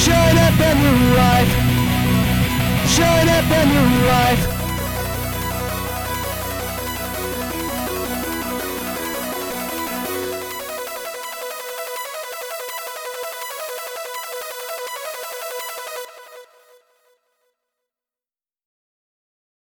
shine up in your life.